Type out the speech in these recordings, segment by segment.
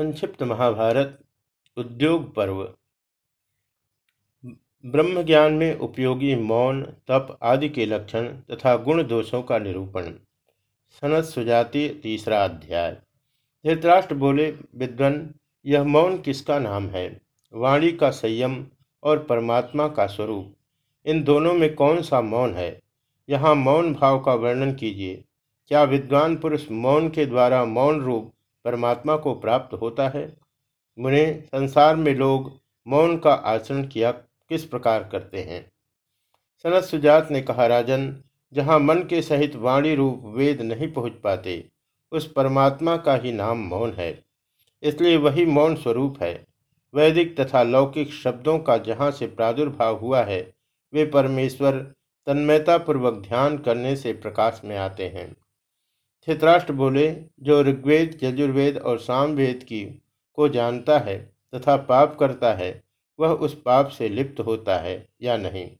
संक्षिप्त महाभारत, उद्योग पर्व। ब्रह्म ज्ञान में उपयोगी मौन, तप आदि के लक्षण तथा गुण दोषों का निरूपण। सनत सुजाति तीसरा अध्याय। धृतराष्ट्र बोले, विद्वन, यह मौन किसका नाम है? वाणी का संयम और परमात्मा का स्वरूप। इन दोनों में कौन सा मौन है? यहाँ मौन भाव का वर्णन कीजिए। क्या विद्वान पुरुष मौन के द्वारा मौन रूप परमात्मा को प्राप्त होता है। मुने संसार में लोग मौन का आचरण किया किस प्रकार करते हैं? सनत सुजात ने कहा, राजन, जहाँ मन के सहित वाणी रूप वेद नहीं पहुँच पाते, उस परमात्मा का ही नाम मौन है। इसलिए वही मौन स्वरूप है। वैदिक तथा लौकिक शब्दों का जहाँ से प्रादुर्भाव हुआ है, वे परमेश्वर तन्मयतापूर्वक ध्यान करने से प्रकाश में आते हैं। धृतराष्ट्र बोले, जो ऋग्वेद, यजुर्वेद और सामवेद की को जानता है तथा पाप करता है, वह उस पाप से लिप्त होता है या नहीं?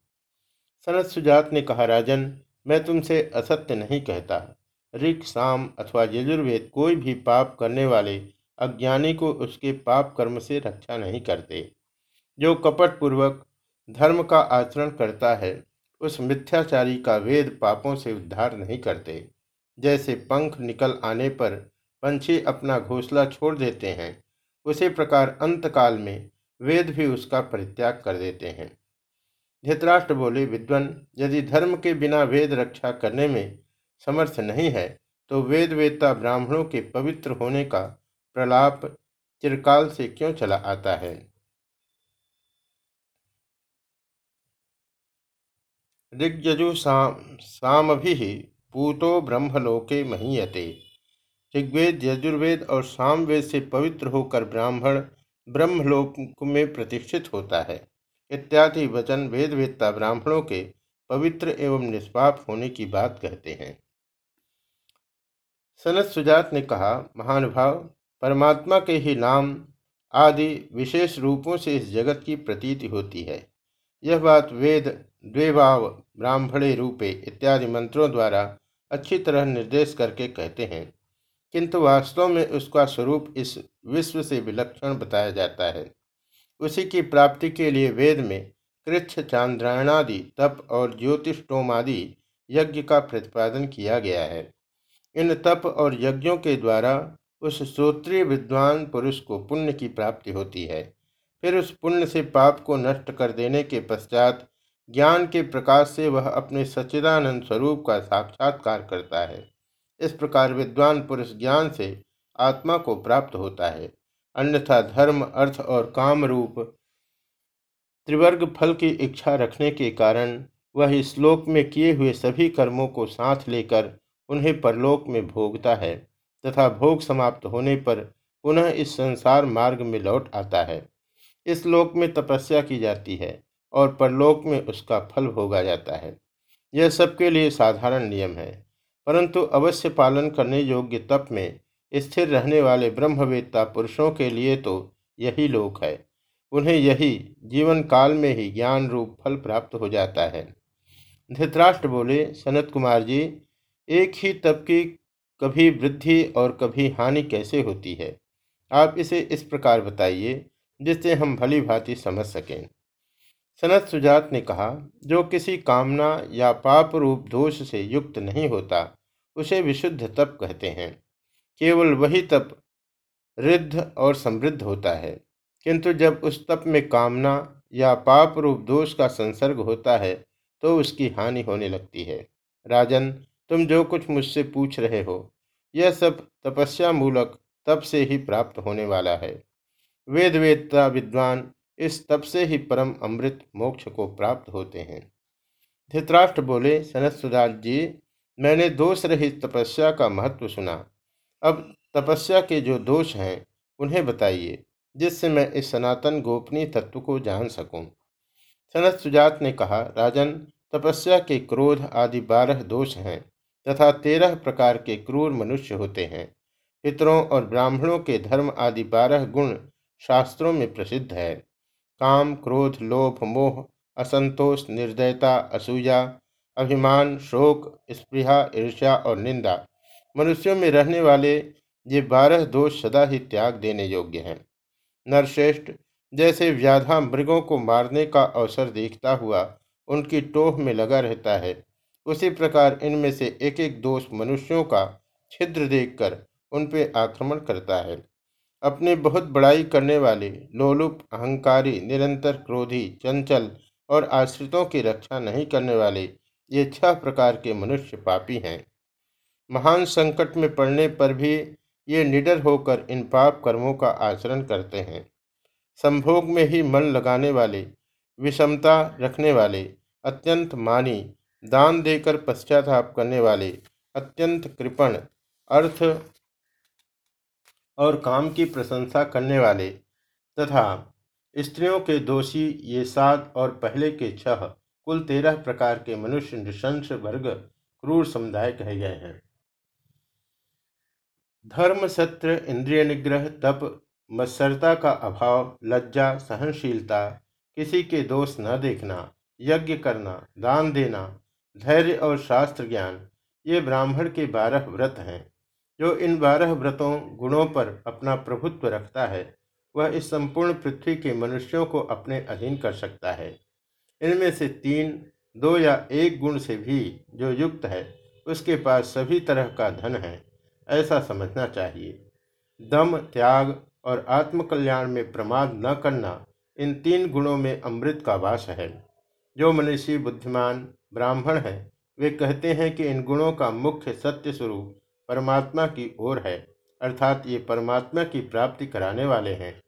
सनत सुजात ने कहा, राजन, मैं तुमसे असत्य नहीं कहता। ऋख साम अथवा यजुर्वेद कोई भी पाप करने वाले अज्ञानी को उसके पाप कर्म से रक्षा नहीं करते। जो कपट पूर्वक धर्म का आचरण करता है, उस मिथ्याचारी का वेद पापों से उद्धार नहीं करते। जैसे पंख निकल आने पर पंछी अपना घोंसला छोड़ देते हैं, उसी प्रकार अंतकाल में वेद भी उसका परित्याग कर देते हैं। धृतराष्ट्र बोले, विद्वन, यदि धर्म के बिना वेद रक्षा करने में समर्थ नहीं है तो वेद वेदता ब्राह्मणों के पवित्र होने का प्रलाप चिरकाल से क्यों चला आता है? ऋग्यजु साम भी पूतो ब्रह्मलोके महीयते। ऋग्वेद, यजुर्वेद और सामवेद से पवित्र होकर ब्राह्मण ब्रह्मलोक में प्रतिष्ठित होता है। इत्यादि वचन वेद वेदता ब्राह्मणों के पवित्र एवं निष्पाप होने की बात कहते हैं। सनत सुजात ने कहा, महानुभाव, परमात्मा के ही नाम आदि विशेष रूपों से इस जगत की प्रतीति होती है। यह बात वेद द्वेभाव ब्राह्मणे रूपे इत्यादि मंत्रों द्वारा अच्छी तरह निर्देश करके कहते हैं। किंतु वास्तव में उसका स्वरूप इस विश्व से विलक्षण बताया जाता है। उसी की प्राप्ति के लिए वेद में कृच्छ, चांद्रायणादि, तप और ज्योतिषोमादि यज्ञ का प्रतिपादन किया गया है। इन तप और यज्ञों के द्वारा उस श्रोत्रीय विद्वान पुरुष को पुण्य की प्राप्ति होती है। फिर उस पुण्य से पाप को नष्ट कर देने के पश्चात ज्ञान के प्रकाश से वह अपने सच्चिदानंद स्वरूप का साक्षात्कार करता है। इस प्रकार विद्वान पुरुष ज्ञान से आत्मा को प्राप्त होता है। अन्यथा धर्म, अर्थ और काम रूप त्रिवर्ग फल की इच्छा रखने के कारण वह श्लोक में किए हुए सभी कर्मों को साथ लेकर उन्हें परलोक में भोगता है तथा भोग समाप्त होने पर पुनः इस संसार मार्ग में लौट आता है। इस लोक में तपस्या की जाती है। और परलोक में उसका फल भोगा जाता है। यह सबके लिए साधारण नियम है, परंतु अवश्य पालन करने योग्य तप में स्थिर रहने वाले ब्रह्मवेत्ता पुरुषों के लिए तो यही लोक है। उन्हें यही जीवन काल में ही ज्ञान रूप फल प्राप्त हो जाता है। धृतराष्ट्र बोले, सनत कुमार जी, एक ही तप की कभी वृद्धि और कभी हानि कैसे होती है? आप इसे इस प्रकार बताइए, जिससे हम भली भांति समझ सकें। सनत सुजात ने कहा, जो किसी कामना या पाप रूप दोष से युक्त नहीं होता, उसे विशुद्ध तप कहते हैं। केवल वही तप रिद्ध और समृद्ध होता है। किंतु जब उस तप में कामना या पाप रूप दोष का संसर्ग होता है तो उसकी हानि होने लगती है। राजन, तुम जो कुछ मुझसे पूछ रहे हो, यह सब तपस्या मूलक तप से ही प्राप्त होने वाला है। वेद वेदता विद्वान इस तप से ही परम अमृत मोक्ष को प्राप्त होते हैं। धृतराष्ट्र बोले सनत सुदास जी, मैंने दोष रहित तपस्या का महत्व सुना। अब तपस्या के जो दोष हैं, उन्हें बताइए, जिससे मैं इस सनातन गोपनीय तत्व को जान सकूँ। सनत सुजात ने कहा, राजन, तपस्या के क्रोध आदि बारह दोष हैं, तथा तेरह प्रकार के क्रूर मनुष्य होते हैं। पितरों और ब्राह्मणों के धर्म आदि बारह गुण शास्त्रों में प्रसिद्ध है। काम, क्रोध, लोभ, मोह, असंतोष, निर्दयता, असूया, अभिमान, शोक, स्पृहा, ईर्ष्या और निंदा। मनुष्यों में रहने वाले ये बारह दोष सदा ही त्याग देने योग्य हैं। नरश्रेष्ठ, जैसे व्याधा मृगों को मारने का अवसर देखता हुआ उनकी टोह में लगा रहता है, उसी प्रकार इनमें से एक एक दोष मनुष्यों का छिद्र देखकर उन पे आक्रमण करता है। अपने बहुत बड़ाई करने वाले, लोलुप, अहंकारी, निरंतर क्रोधी, चंचल और आश्रितों की रक्षा नहीं करने वाले, ये छह प्रकार के मनुष्य पापी हैं। महान संकट में पड़ने पर भी ये निडर होकर इन पाप कर्मों का आचरण करते हैं। संभोग में ही मन लगाने वाले, विषमता रखने वाले, अत्यंत मानी, दान देकर पश्चाताप करने वाले, अत्यंत कृपण, अर्थ और काम की प्रशंसा करने वाले, तथा स्त्रियों के दोषी ये सात और पहले के छह, कुल तेरह प्रकार के मनुष्य नृशंस वर्ग, क्रूर समुदाय कहे गए हैं। धर्म सत्र इंद्रिय निग्रह, तप, मत्सरता का अभाव, लज्जा, सहनशीलता, किसी के दोष न देखना, यज्ञ करना, दान देना, धैर्य और शास्त्र ज्ञान, ये ब्राह्मण के बारह व्रत हैं। जो इन बारह व्रतों, गुणों पर अपना प्रभुत्व रखता है, वह इस संपूर्ण पृथ्वी के मनुष्यों को अपने अधीन कर सकता है। इनमें से तीन, दो या एक गुण से भी जो युक्त है, उसके पास सभी तरह का धन है, ऐसा समझना चाहिए। दम, त्याग और आत्मकल्याण में प्रमाद न करना, इन तीन गुणों में अमृत का वास है। जो मनुष्य बुद्धिमान, ब्राह्मण है, वे कहते हैं कि इन गुणों का मुख्य सत्य स्वरूप परमात्मा की ओर है, अर्थात ये परमात्मा की प्राप्ति कराने वाले हैं।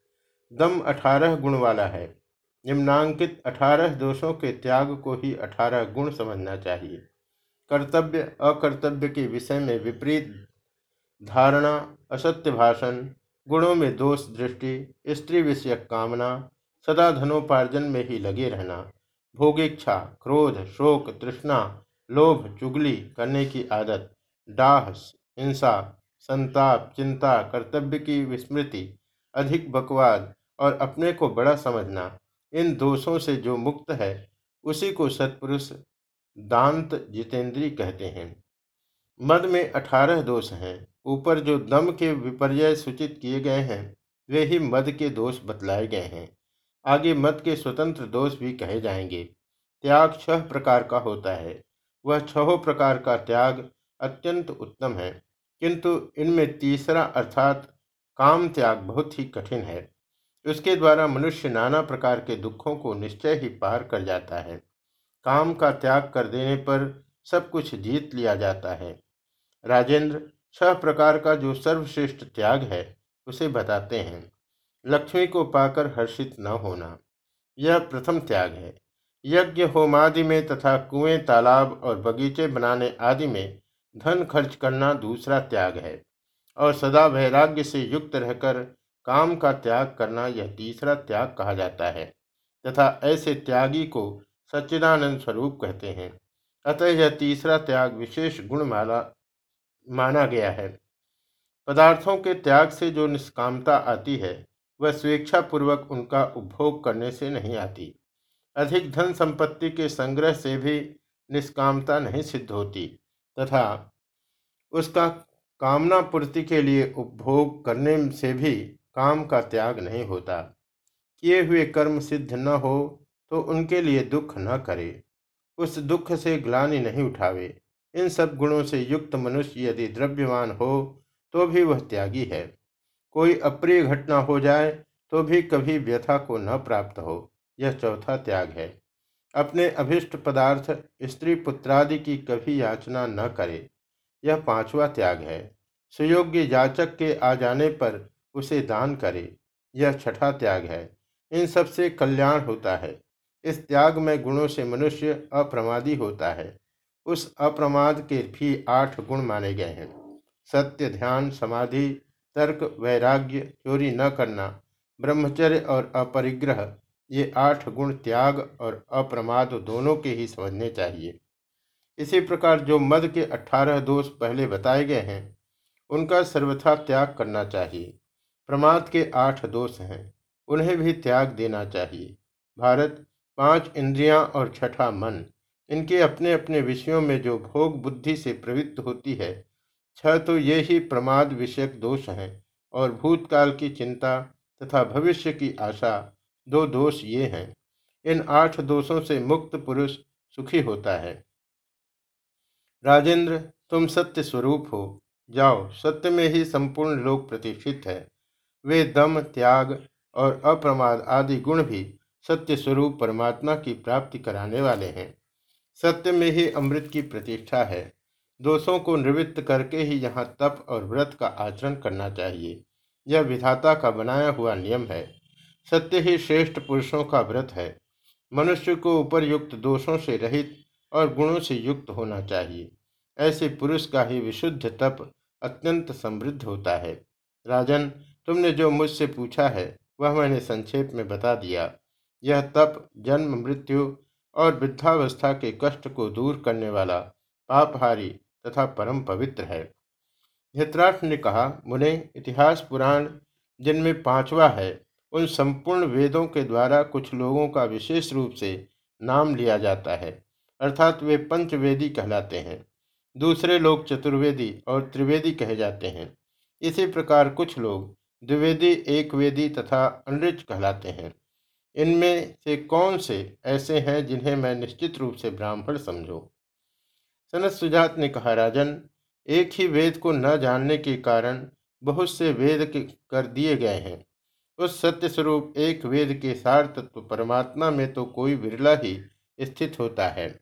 दम अठारह गुण वाला है। निम्नांकित अठारह दोषों के त्याग को ही अठारह गुण समझना चाहिए। कर्तव्य, अकर्तव्य के विषय में विपरीत धारणा, असत्य भाषण, गुणों में दोष दृष्टि, स्त्री विषयक कामना, सदा धनोपार्जन में ही लगे रहना, भोगेच्छा, क्रोध, शोक, तृष्णा, लोभ, चुगली करने की आदत, डाह हिंसा, संताप, चिंता, कर्तव्य की विस्मृति, अधिक बकवाद और अपने को बड़ा समझना, इन दोषों से जो मुक्त है, उसी को सत्पुरुष दांत जितेंद्री कहते हैं। मद में अठारह दोष हैं, ऊपर जो दम के विपर्य सूचित किए गए हैं, वे ही मद के दोष बतलाए गए हैं। आगे मद के स्वतंत्र दोष भी कहे जाएँगे। त्याग छह प्रकार का होता है, वह छहों प्रकार का त्याग अत्यंत उत्तम है। किंतु इनमें तीसरा अर्थात काम त्याग बहुत ही कठिन है। उसके द्वारा मनुष्य नाना प्रकार के दुखों को निश्चय ही पार कर जाता है। काम का त्याग कर देने पर सब कुछ जीत लिया जाता है। राजेंद्र छह प्रकार का जो सर्वश्रेष्ठ त्याग है, उसे बताते हैं। लक्ष्मी को पाकर हर्षित न होना। यह प्रथम त्याग है। यज्ञ होमादि में तथा कुएँ, तालाब और बगीचे बनाने आदि में धन खर्च करना दूसरा त्याग है और सदा वैराग्य से युक्त रहकर काम का त्याग करना यह तीसरा त्याग कहा जाता है, तथा ऐसे त्यागी को सच्चिदानंद स्वरूप कहते हैं। अतः यह तीसरा त्याग विशेष गुण माला माना गया है। पदार्थों के त्याग से जो निष्कामता आती है, वह स्वेच्छापूर्वक उनका उपभोग करने से नहीं आती। अधिक धन संपत्ति के संग्रह से भी निष्कामता नहीं सिद्ध होती, तथा उसका कामना पूर्ति के लिए उपभोग करने से भी काम का त्याग नहीं होता। किए हुए कर्म सिद्ध न हो तो उनके लिए दुख न करे। उस दुख से ग्लानि नहीं उठावे। इन सब गुणों से युक्त मनुष्य यदि द्रव्यवान हो तो भी वह त्यागी है। कोई अप्रिय घटना हो जाए तो भी कभी व्यथा को न प्राप्त हो। यह चौथा त्याग है। अपने अभिष्ट पदार्थ, स्त्री पुत्रादि की कभी याचना न करे। यह पांचवा त्याग है। सुयोग्य याचक के आ जाने पर उसे दान करे। यह छठा त्याग है। इन सबसे कल्याण होता है। इस त्याग में गुणों से मनुष्य अप्रमादी होता है। उस अप्रमाद के भी आठ गुण माने गए हैं। सत्य, ध्यान, समाधि, तर्क, वैराग्य, चोरी न करना, ब्रह्मचर्य और अपरिग्रह, ये आठ गुण त्याग और अप्रमाद दोनों के ही समझने चाहिए। इसी प्रकार जो मद के अठारह दोष पहले बताए गए हैं, उनका सर्वथा त्याग करना चाहिए। प्रमाद के आठ दोष हैं, उन्हें भी त्याग देना चाहिए। भारत, पाँच इंद्रियाँ और छठा मन, इनके अपने अपने विषयों में जो भोग बुद्धि से प्रवृत्त होती है छह तो ये ही प्रमाद विषयक दोष हैं, और भूतकाल की चिंता तथा भविष्य की आशा दो दोष ये हैं। इन आठ दोषों से मुक्त पुरुष सुखी होता है। राजेंद्र, तुम सत्य स्वरूप हो। जाओ, सत्य में ही संपूर्ण लोक प्रतिष्ठित है। वे दम, त्याग और अप्रमाद आदि गुण भी सत्य स्वरूप परमात्मा की प्राप्ति कराने वाले हैं। सत्य में ही अमृत की प्रतिष्ठा है। दोषों को निवृत्त करके ही यहाँ तप और व्रत का आचरण करना चाहिए। यह विधाता का बनाया हुआ नियम है। सत्य ही श्रेष्ठ पुरुषों का व्रत है। मनुष्य को उपरयुक्त दोषों से रहित और गुणों से युक्त होना चाहिए। ऐसे पुरुष का ही विशुद्ध तप अत्यंत समृद्ध होता है। राजन, तुमने जो मुझसे पूछा है, वह मैंने संक्षेप में बता दिया। यह तप जन्म, मृत्यु और वृद्धावस्था के कष्ट को दूर करने वाला पापहारी तथा परम पवित्र है। धृतराष्ट्र ने कहा, मुने, इतिहास पुराण जिनमें पांचवा है, उन संपूर्ण वेदों के द्वारा कुछ लोगों का विशेष रूप से नाम लिया जाता है। अर्थात वे पंचवेदी कहलाते हैं। दूसरे लोग चतुर्वेदी और त्रिवेदी कहे जाते हैं। इसी प्रकार कुछ लोग द्विवेदी एक वेदी तथा अनृच कहलाते हैं। इनमें से कौन से ऐसे हैं जिन्हें मैं निश्चित रूप से ब्राह्मण समझो? सनत सुजात ने कहा, राजन, एक ही वेद को न जानने के कारण बहुत से वेद कर दिए गए हैं। उस सत्य स्वरूप एक वेद के सार तत्व परमात्मा में तो कोई विरला ही स्थित होता है।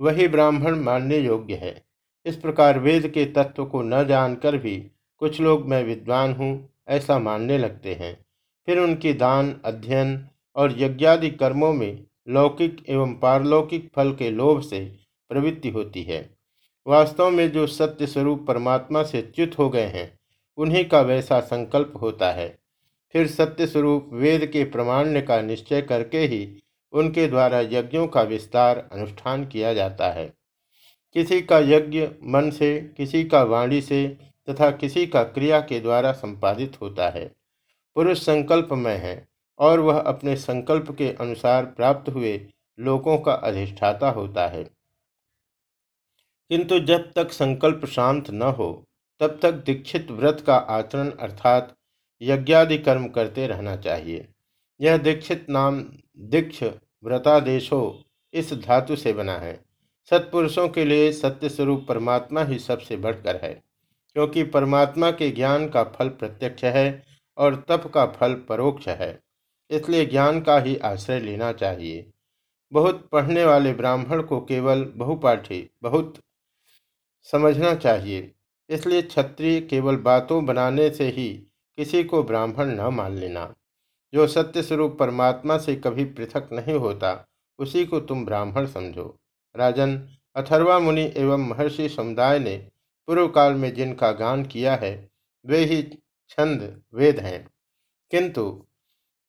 वही ब्राह्मण मानने योग्य है। इस प्रकार वेद के तत्व को न जानकर भी कुछ लोग मैं विद्वान हूँ, ऐसा मानने लगते हैं। फिर उनकी दान, अध्ययन और यज्ञादि कर्मों में लौकिक एवं पारलौकिक फल के लोभ से प्रवृत्ति होती है। वास्तव में जो सत्य स्वरूप परमात्मा से च्युत हो गए हैं, उन्हीं का वैसा संकल्प होता है। फिर सत्य स्वरूप वेद के प्रमाण्य का निश्चय करके ही उनके द्वारा यज्ञों का विस्तार अनुष्ठान किया जाता है। किसी का यज्ञ मन से, किसी का वाणी से तथा किसी का क्रिया के द्वारा संपादित होता है। पुरुष संकल्प में है और वह अपने संकल्प के अनुसार प्राप्त हुए लोगों का अधिष्ठाता होता है। किंतु जब तक संकल्प शांत न हो, तब तक दीक्षित व्रत का आचरण अर्थात यज्ञादि कर्म करते रहना चाहिए। यह दीक्षित नाम दीक्ष व्रतादेशो इस धातु से बना है। सत्पुरुषों के लिए सत्य स्वरूप परमात्मा ही सबसे बढ़कर है, क्योंकि परमात्मा के ज्ञान का फल प्रत्यक्ष है और तप का फल परोक्ष है, इसलिए ज्ञान का ही आश्रय लेना चाहिए। बहुत पढ़ने वाले ब्राह्मण को केवल बहुपाठी, बहुत समझना चाहिए, इसलिए क्षत्रिय केवल बातों बनाने से ही किसी को ब्राह्मण न मान लेना। जो सत्य स्वरूप परमात्मा से कभी पृथक नहीं होता, उसी को तुम ब्राह्मण समझो। राजन, अथर्वा मुनि एवं महर्षि समुदाय ने पूर्व काल में जिनका गान किया है, वे ही छंद वेद हैं। किंतु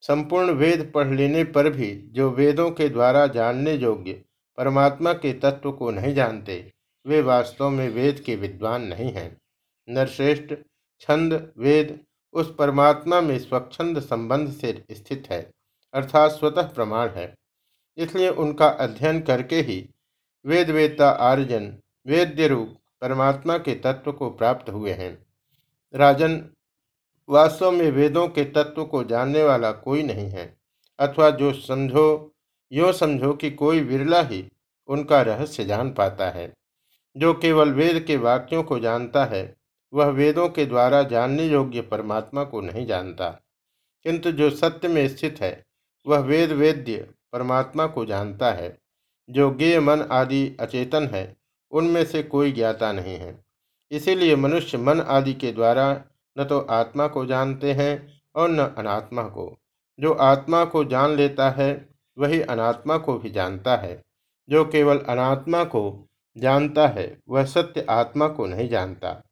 संपूर्ण वेद पढ़ लेने पर भी जो वेदों के द्वारा जानने योग्य परमात्मा के तत्व को नहीं जानते, वे वास्तव में वेद के विद्वान नहीं हैं। नरश्रेष्ठ, छंद, वेद उस परमात्मा में स्वच्छंद संबंध से स्थित है, अर्थात स्वतः प्रमाण है। इसलिए उनका अध्ययन करके ही वेद वेदता वेद्य रूप परमात्मा के तत्व को प्राप्त हुए हैं। राजन, वास्तव में वेदों के तत्व को जानने वाला कोई नहीं है, अथवा जो समझो, यो समझो कि कोई विरला ही उनका रहस्य जान पाता है, जो केवल वेद के वाक्यों को जानता है वह वेदों के द्वारा जानने योग्य परमात्मा को नहीं जानता। किंतु जो सत्य में स्थित है, वह वेद वेद्य परमात्मा को जानता है। जो गेय मन आदि अचेतन है, उनमें से कोई ज्ञाता नहीं है। इसीलिए मनुष्य मन आदि के द्वारा न तो आत्मा को जानते हैं और न अनात्मा को। जो आत्मा को जान लेता है, वही अनात्मा को भी जानता है। जो केवल अनात्मा को जानता है, वह सत्य आत्मा को नहीं जानता।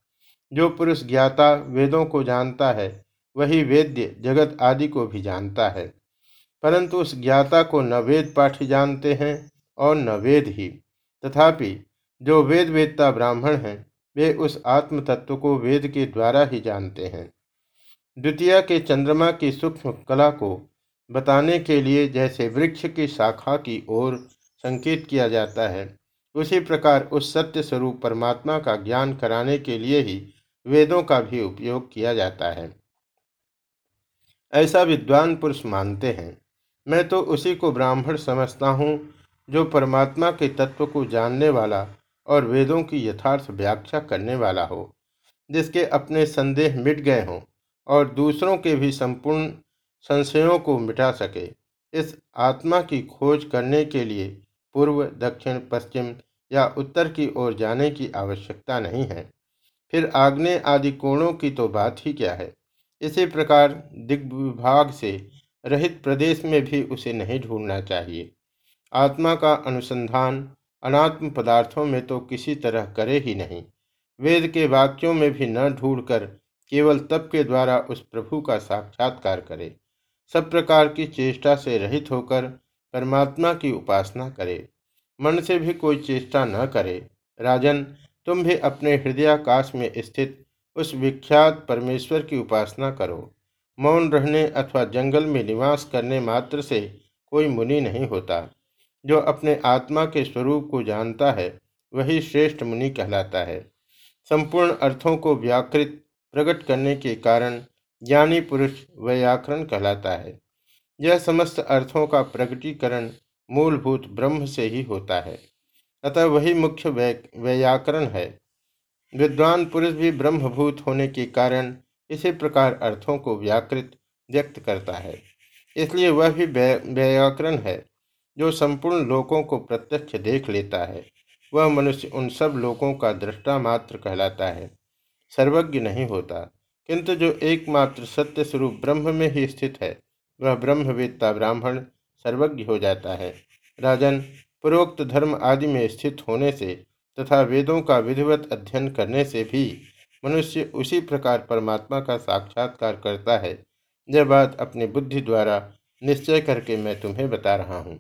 जो पुरुष ज्ञाता वेदों को जानता है, वही वेद्य जगत आदि को भी जानता है। परंतु उस ज्ञाता को न वेद पाठी जानते हैं और न वेद ही। तथापि जो वेद वेदता ब्राह्मण हैं, वे उस आत्म तत्व को वेद के द्वारा ही जानते हैं। द्वितीय के चंद्रमा की सूक्ष्म कला को बताने के लिए जैसे वृक्ष की शाखा की ओर संकेत किया जाता है, उसी प्रकार उस सत्य स्वरूप परमात्मा का ज्ञान कराने के लिए ही वेदों का भी उपयोग किया जाता है। ऐसा विद्वान पुरुष मानते हैं। मैं तो उसी को ब्राह्मण समझता हूँ, जो परमात्मा के तत्व को जानने वाला और वेदों की यथार्थ व्याख्या करने वाला हो, जिसके अपने संदेह मिट गए हों और दूसरों के भी संपूर्ण संशयों को मिटा सके। इस आत्मा की खोज करने के लिए पूर्व, दक्षिण, पश्चिम या उत्तर की ओर जाने की आवश्यकता नहीं है। फिर आग्ने आदि कोणों की तो बात ही क्या है? इसी प्रकार दिग्विभाग से रहित प्रदेश में भी उसे नहीं ढूंढना चाहिए। आत्मा का अनुसंधान अनात्म पदार्थों में तो किसी तरह करे ही नहीं। वेद के वाक्यों में भी न ढूंढकर केवल तप के द्वारा उस प्रभु का साक्षात्कार करे। सब प्रकार की चेष्टा से रहित होकर परमात्मा की उपासना करे। मन से भी कोई चेष्टा न करे। राजन तुम भी अपने हृदयाकाश में स्थित उस विख्यात परमेश्वर की उपासना करो। मौन रहने अथवा जंगल में निवास करने मात्र से कोई मुनि नहीं होता। जो अपने आत्मा के स्वरूप को जानता है, वही श्रेष्ठ मुनि कहलाता है। संपूर्ण अर्थों को व्याकृत प्रकट करने के कारण ज्ञानी पुरुष व्याकरण कहलाता है। यह समस्त अर्थों का प्रकटीकरण मूलभूत ब्रह्म से ही होता है। अतः वही मुख्य व्याकरण है। विद्वान पुरुष भी ब्रह्मभूत होने के कारण इसी प्रकार अर्थों को व्याकृत व्यक्त करता है। इसलिए वह भी व्याकरण है, जो संपूर्ण लोकों को प्रत्यक्ष देख लेता है। वह मनुष्य उन सब लोकों का दृष्टा मात्र कहलाता है। सर्वज्ञ नहीं होता, किंतु जो एकमात्र सत्य स्वरूप ब्रह्म में ही स्थित है, वह ब्रह्मवेत्ता ब्राह्मण सर्वज्ञ हो जाता है। राजन पूर्वोक्त धर्म आदि में स्थित होने से तथा वेदों का विधिवत अध्ययन करने से भी मनुष्य उसी प्रकार परमात्मा का साक्षात्कार करता है। यह बात अपनी बुद्धि द्वारा निश्चय करके मैं तुम्हें बता रहा हूँ।